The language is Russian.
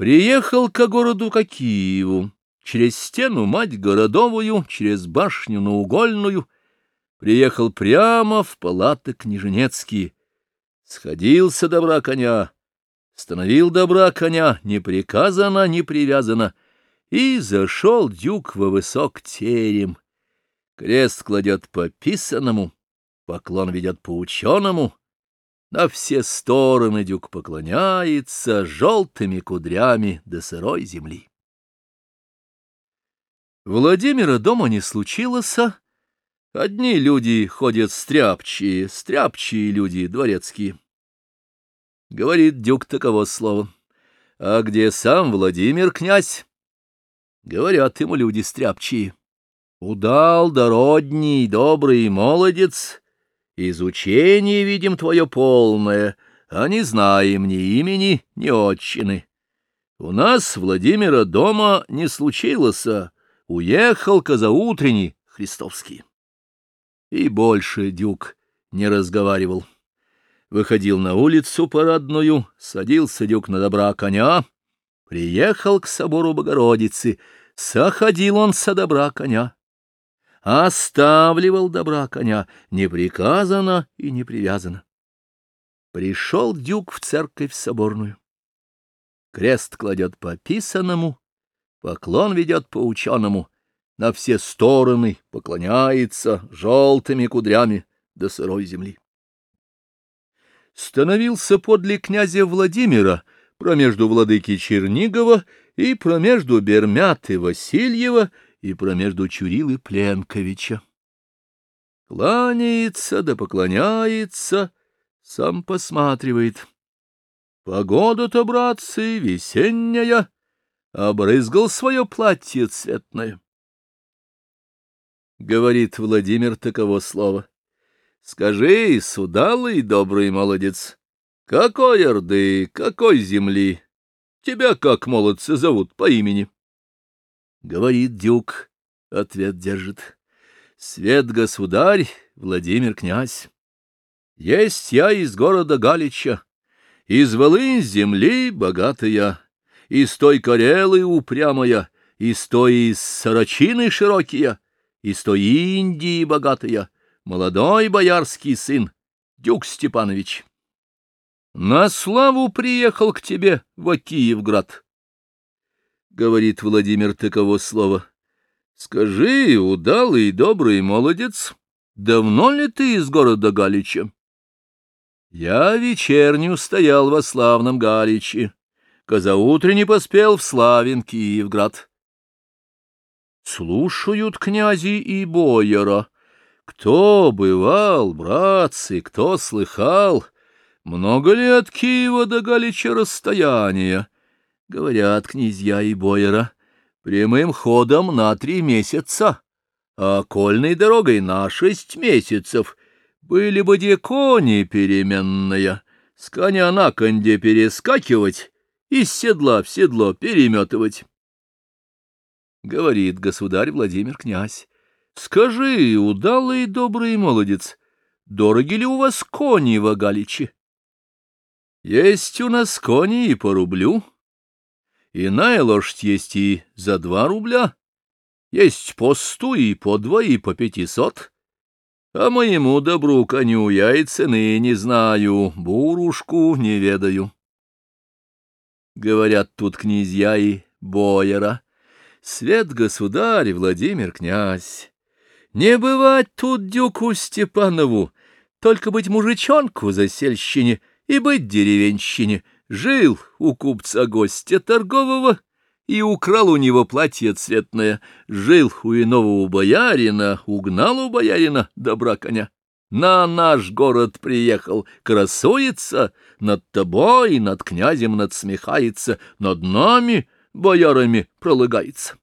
Приехал к городу к Киеву, через стену мать городовую, через башню наугольную, приехал прямо в палаты княженецкие, сходился добра коня, становил добра коня, не приказано, не привязано, и зашел дюк во высок терем. Крест кладет по писанному, поклон ведет по ученому, на все стороны дюк поклоняется желтыми кудрями до сырой земли. Владимира дома не случилось, одни люди ходят стряпчие, стряпчие люди дворецкие. Говорит дюк таково слово. А где сам Владимир князь? Говорят ему люди стряпчие. Удал дородний, добрый молодец, Изучение видим твое полное, а не знаем ни имени, ни отчины. У нас Владимира дома не случилось, а уехал казаутренний Христовский. И больше дюк не разговаривал. Выходил на улицу парадную, садился дюк на добра коня, приехал к собору Богородицы, соходил он со добра коня оставливал добра коня, не приказано и не привязано. Пришел дюк в церковь соборную. Крест кладет по писанному, поклон ведет по ученому, на все стороны поклоняется желтыми кудрями до сырой земли. Становился подле князя Владимира, промежду владыки Чернигова и промежду Бермяты Васильева и промежду Чурилы Пленковича. Кланяется да поклоняется, сам посматривает. Погода-то, братцы, весенняя, обрызгал свое платье цветное. Говорит Владимир таково слово. Скажи, судалый добрый молодец, какой орды, какой земли? Тебя как молодца зовут по имени? Говорит дюк, ответ держит. Свет государь, Владимир князь. Есть я из города Галича, из волынь земли богатая, из той карелы упрямая, из той из сорочины широкие, из той Индии богатая, молодой боярский сын, Дюк Степанович. На славу приехал к тебе в Киевград говорит Владимир таково слово. Скажи, удалый добрый молодец, давно ли ты из города Галича? Я вечернюю стоял во славном Галиче, казаутренне поспел в славен Киевград. Слушают князи и бояра. Кто бывал, братцы, кто слыхал, много ли от Киева до Галича расстояния? Говорят князья и бояра, прямым ходом на три месяца, а окольной дорогой на шесть месяцев. Были бы де кони переменная, с коня на конде перескакивать, из седла в седло переметывать. Говорит государь Владимир князь, скажи, удалый добрый молодец, дороги ли у вас кони в Агаличе? Есть у нас кони и по рублю, Иная лошадь есть и за два рубля, есть по сто и по два и по пятисот. А моему добру коню я и цены не знаю, бурушку не ведаю. Говорят тут князья и бояра. Свет государь Владимир князь. Не бывать тут дюку Степанову, только быть мужичонку засельщине и быть деревенщине, Жил у купца гостя торгового и украл у него платье цветное. Жил у иного у боярина, угнал у боярина добра коня. На наш город приехал, красуется, над тобой, над князем надсмехается, над нами, боярами, пролыгается.